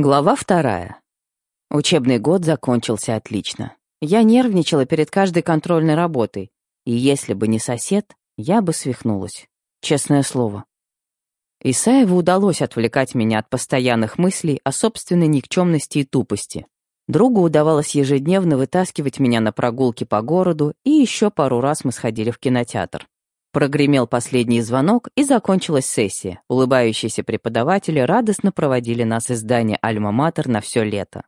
Глава вторая. Учебный год закончился отлично. Я нервничала перед каждой контрольной работой, и если бы не сосед, я бы свихнулась. Честное слово. Исаеву удалось отвлекать меня от постоянных мыслей о собственной никчемности и тупости. Другу удавалось ежедневно вытаскивать меня на прогулки по городу, и еще пару раз мы сходили в кинотеатр. Прогремел последний звонок, и закончилась сессия. Улыбающиеся преподаватели радостно проводили нас из здания Альма-Матер на все лето.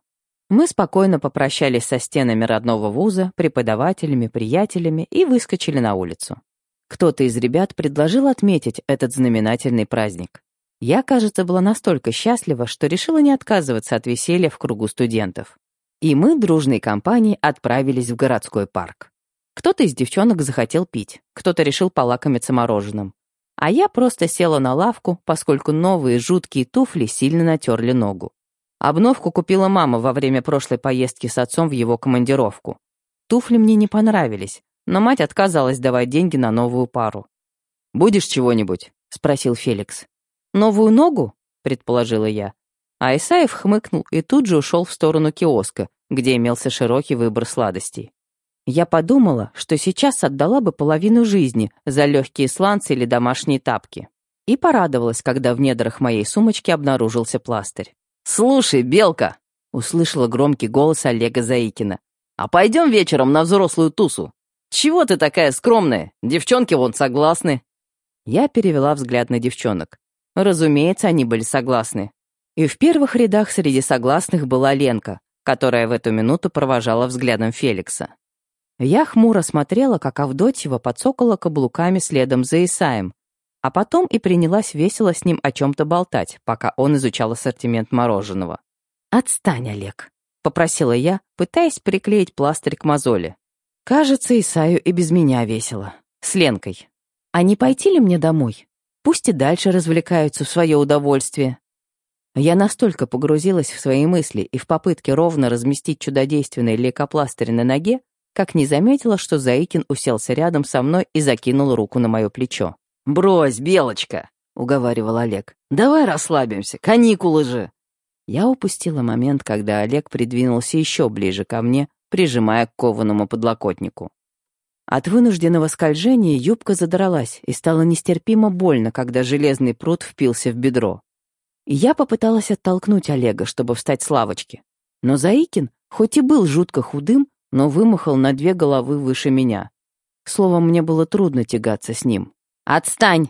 Мы спокойно попрощались со стенами родного вуза, преподавателями, приятелями и выскочили на улицу. Кто-то из ребят предложил отметить этот знаменательный праздник. Я, кажется, была настолько счастлива, что решила не отказываться от веселья в кругу студентов. И мы дружной компанией отправились в городской парк. Кто-то из девчонок захотел пить, кто-то решил полакомиться мороженым. А я просто села на лавку, поскольку новые жуткие туфли сильно натерли ногу. Обновку купила мама во время прошлой поездки с отцом в его командировку. Туфли мне не понравились, но мать отказалась давать деньги на новую пару. «Будешь чего-нибудь?» — спросил Феликс. «Новую ногу?» — предположила я. А Исаев хмыкнул и тут же ушел в сторону киоска, где имелся широкий выбор сладостей. Я подумала, что сейчас отдала бы половину жизни за легкие сланцы или домашние тапки. И порадовалась, когда в недрах моей сумочки обнаружился пластырь. «Слушай, Белка!» — услышала громкий голос Олега Заикина. «А пойдем вечером на взрослую тусу? Чего ты такая скромная? Девчонки вон согласны». Я перевела взгляд на девчонок. Разумеется, они были согласны. И в первых рядах среди согласных была Ленка, которая в эту минуту провожала взглядом Феликса. Я хмуро смотрела, как Авдотьева подсокала каблуками следом за Исаем, а потом и принялась весело с ним о чем-то болтать, пока он изучал ассортимент мороженого. «Отстань, Олег», — попросила я, пытаясь приклеить пластырь к мозоли. Кажется, Исаю и без меня весело. С Ленкой. А не пойти ли мне домой? Пусть и дальше развлекаются в свое удовольствие. Я настолько погрузилась в свои мысли и в попытке ровно разместить чудодейственный лейкопластырь на ноге, как не заметила, что Заикин уселся рядом со мной и закинул руку на мое плечо. «Брось, Белочка!» — уговаривал Олег. «Давай расслабимся, каникулы же!» Я упустила момент, когда Олег придвинулся еще ближе ко мне, прижимая к кованому подлокотнику. От вынужденного скольжения юбка задралась и стало нестерпимо больно, когда железный пруд впился в бедро. Я попыталась оттолкнуть Олега, чтобы встать с лавочки. Но Заикин, хоть и был жутко худым, но вымахал на две головы выше меня. Словом, мне было трудно тягаться с ним. «Отстань!»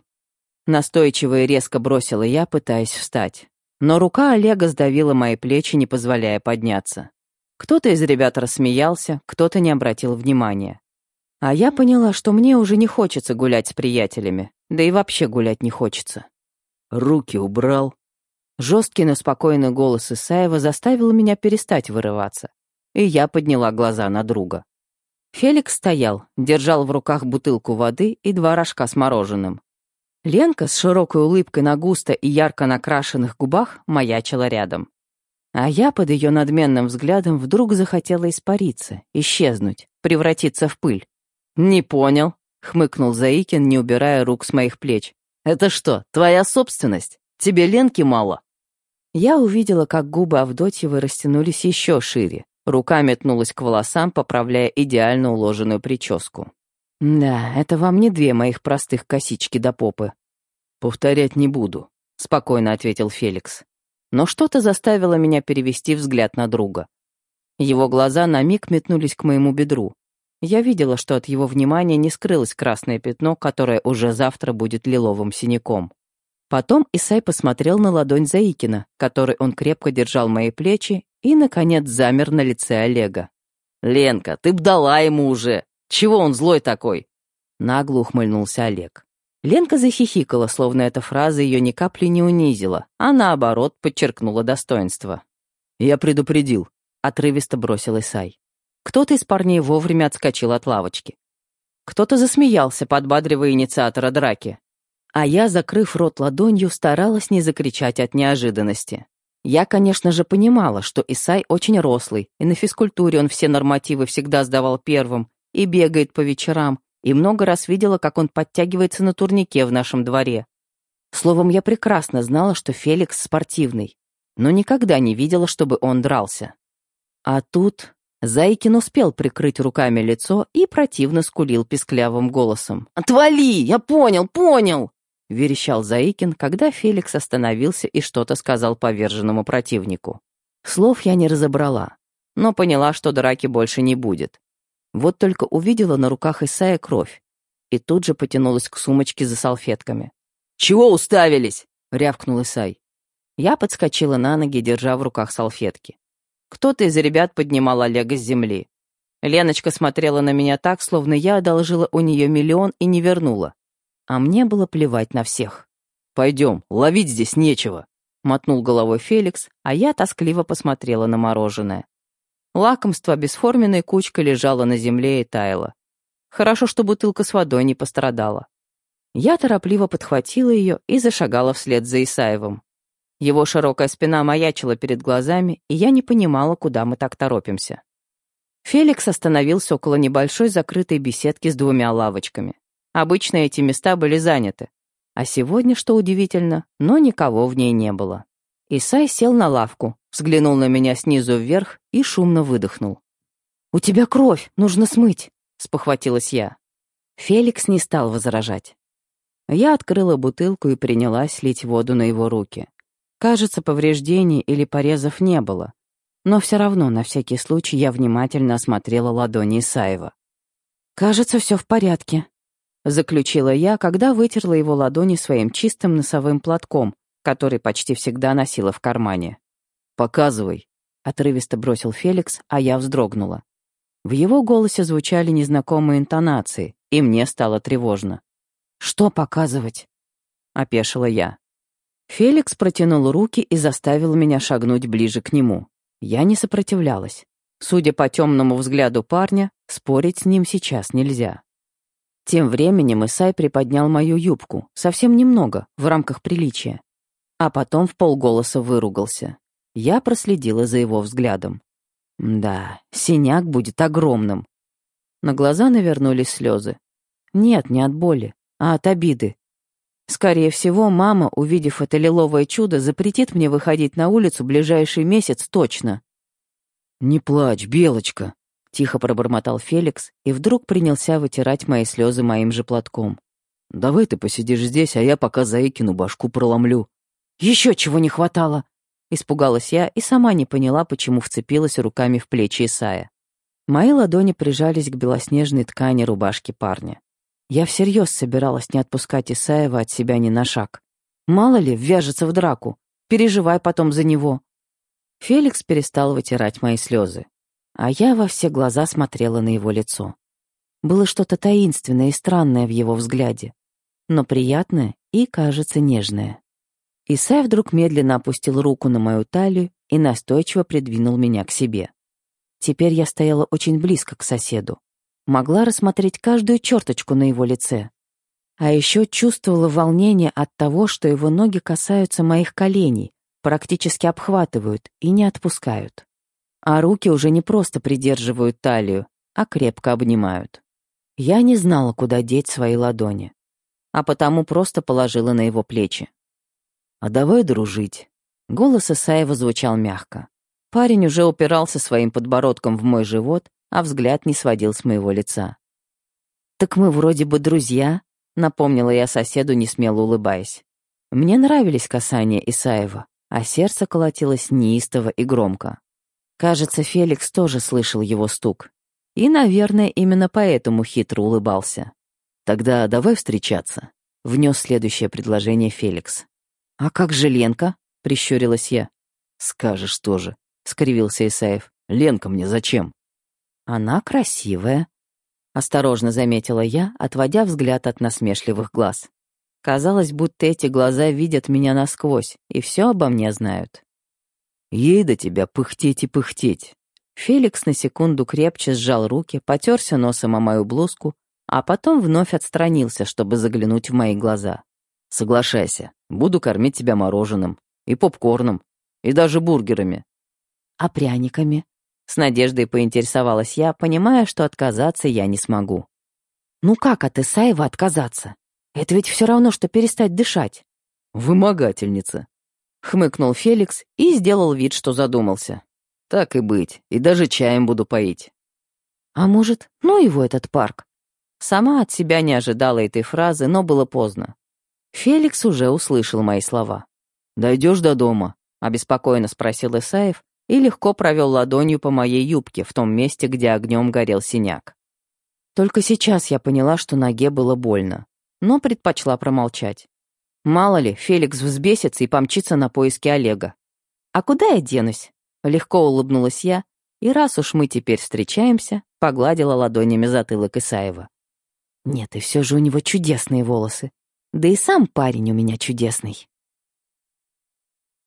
Настойчиво и резко бросила я, пытаясь встать. Но рука Олега сдавила мои плечи, не позволяя подняться. Кто-то из ребят рассмеялся, кто-то не обратил внимания. А я поняла, что мне уже не хочется гулять с приятелями, да и вообще гулять не хочется. Руки убрал. Жесткий, но спокойный голос Исаева заставил меня перестать вырываться и я подняла глаза на друга. Феликс стоял, держал в руках бутылку воды и два рожка с мороженым. Ленка с широкой улыбкой на густо и ярко накрашенных губах маячила рядом. А я под ее надменным взглядом вдруг захотела испариться, исчезнуть, превратиться в пыль. «Не понял», — хмыкнул Заикин, не убирая рук с моих плеч. «Это что, твоя собственность? Тебе Ленки мало?» Я увидела, как губы Авдотьевой растянулись еще шире, Рука метнулась к волосам, поправляя идеально уложенную прическу. «Да, это вам не две моих простых косички до попы». «Повторять не буду», — спокойно ответил Феликс. Но что-то заставило меня перевести взгляд на друга. Его глаза на миг метнулись к моему бедру. Я видела, что от его внимания не скрылось красное пятно, которое уже завтра будет лиловым синяком. Потом Исай посмотрел на ладонь Заикина, которой он крепко держал мои плечи, и, наконец, замер на лице Олега. «Ленка, ты б дала ему уже! Чего он злой такой?» Нагло ухмыльнулся Олег. Ленка захихикала, словно эта фраза ее ни капли не унизила, а наоборот подчеркнула достоинство. «Я предупредил», — отрывисто бросил Исай. Кто-то из парней вовремя отскочил от лавочки. Кто-то засмеялся, подбадривая инициатора драки. А я, закрыв рот ладонью, старалась не закричать от неожиданности. Я, конечно же, понимала, что Исай очень рослый, и на физкультуре он все нормативы всегда сдавал первым, и бегает по вечерам, и много раз видела, как он подтягивается на турнике в нашем дворе. Словом, я прекрасно знала, что Феликс спортивный. но никогда не видела, чтобы он дрался. А тут Заикин успел прикрыть руками лицо и противно скулил писклявым голосом. «Отвали! Я понял, понял!» — верещал Заикин, когда Феликс остановился и что-то сказал поверженному противнику. Слов я не разобрала, но поняла, что драки больше не будет. Вот только увидела на руках Исая кровь и тут же потянулась к сумочке за салфетками. «Чего уставились?» — рявкнул Исай. Я подскочила на ноги, держа в руках салфетки. Кто-то из ребят поднимал Олега с земли. Леночка смотрела на меня так, словно я одолжила у нее миллион и не вернула. А мне было плевать на всех. «Пойдем, ловить здесь нечего», — мотнул головой Феликс, а я тоскливо посмотрела на мороженое. Лакомство бесформенной кучкой лежало на земле и таяло. Хорошо, что бутылка с водой не пострадала. Я торопливо подхватила ее и зашагала вслед за Исаевым. Его широкая спина маячила перед глазами, и я не понимала, куда мы так торопимся. Феликс остановился около небольшой закрытой беседки с двумя лавочками. Обычно эти места были заняты. А сегодня, что удивительно, но никого в ней не было. Исай сел на лавку, взглянул на меня снизу вверх и шумно выдохнул. «У тебя кровь, нужно смыть», — спохватилась я. Феликс не стал возражать. Я открыла бутылку и принялась лить воду на его руки. Кажется, повреждений или порезов не было. Но все равно, на всякий случай, я внимательно осмотрела ладони Исаева. «Кажется, все в порядке», — заключила я, когда вытерла его ладони своим чистым носовым платком, который почти всегда носила в кармане. «Показывай», — отрывисто бросил Феликс, а я вздрогнула. В его голосе звучали незнакомые интонации, и мне стало тревожно. «Что показывать?» — опешила я. Феликс протянул руки и заставил меня шагнуть ближе к нему. Я не сопротивлялась. Судя по темному взгляду парня, спорить с ним сейчас нельзя. Тем временем Исай приподнял мою юбку, совсем немного, в рамках приличия. А потом в полголоса выругался. Я проследила за его взглядом. Да, синяк будет огромным. На глаза навернулись слезы. Нет, не от боли, а от обиды. Скорее всего, мама, увидев это лиловое чудо, запретит мне выходить на улицу ближайший месяц точно. «Не плачь, Белочка», — тихо пробормотал Феликс и вдруг принялся вытирать мои слезы моим же платком. «Давай ты посидишь здесь, а я пока Заикину башку проломлю». «Еще чего не хватало!» Испугалась я и сама не поняла, почему вцепилась руками в плечи Исая. Мои ладони прижались к белоснежной ткани рубашки парня. Я всерьез собиралась не отпускать Исаева от себя ни на шаг. Мало ли, вяжется в драку. Переживай потом за него. Феликс перестал вытирать мои слезы, а я во все глаза смотрела на его лицо. Было что-то таинственное и странное в его взгляде, но приятное и, кажется, нежное. Исай вдруг медленно опустил руку на мою талию и настойчиво придвинул меня к себе. Теперь я стояла очень близко к соседу могла рассмотреть каждую черточку на его лице. А еще чувствовала волнение от того, что его ноги касаются моих коленей, практически обхватывают и не отпускают. А руки уже не просто придерживают талию, а крепко обнимают. Я не знала, куда деть свои ладони, а потому просто положила на его плечи. «А давай дружить». Голос Исаева звучал мягко. Парень уже упирался своим подбородком в мой живот, а взгляд не сводил с моего лица. «Так мы вроде бы друзья», — напомнила я соседу, не смело улыбаясь. Мне нравились касания Исаева, а сердце колотилось неистово и громко. Кажется, Феликс тоже слышал его стук. И, наверное, именно поэтому хитро улыбался. «Тогда давай встречаться», — внес следующее предложение Феликс. «А как же Ленка?» — прищурилась я. «Скажешь тоже», — скривился Исаев. «Ленка мне зачем?» «Она красивая», — осторожно заметила я, отводя взгляд от насмешливых глаз. Казалось, будто эти глаза видят меня насквозь и все обо мне знают. «Ей до тебя пыхтеть и пыхтеть». Феликс на секунду крепче сжал руки, потерся носом о мою блузку, а потом вновь отстранился, чтобы заглянуть в мои глаза. «Соглашайся, буду кормить тебя мороженым, и попкорном, и даже бургерами». «А пряниками?» С надеждой поинтересовалась я, понимая, что отказаться я не смогу. «Ну как от Исаева отказаться? Это ведь все равно, что перестать дышать». «Вымогательница». Хмыкнул Феликс и сделал вид, что задумался. Так и быть, и даже чаем буду поить. А может, ну его этот парк? Сама от себя не ожидала этой фразы, но было поздно. Феликс уже услышал мои слова. «Дойдешь до дома?» — обеспокоенно спросил Исаев и легко провел ладонью по моей юбке в том месте, где огнем горел синяк. Только сейчас я поняла, что ноге было больно, но предпочла промолчать. Мало ли, Феликс взбесится и помчится на поиски Олега. «А куда я денусь?» Легко улыбнулась я, и раз уж мы теперь встречаемся, погладила ладонями затылок Исаева. Нет, и все же у него чудесные волосы. Да и сам парень у меня чудесный.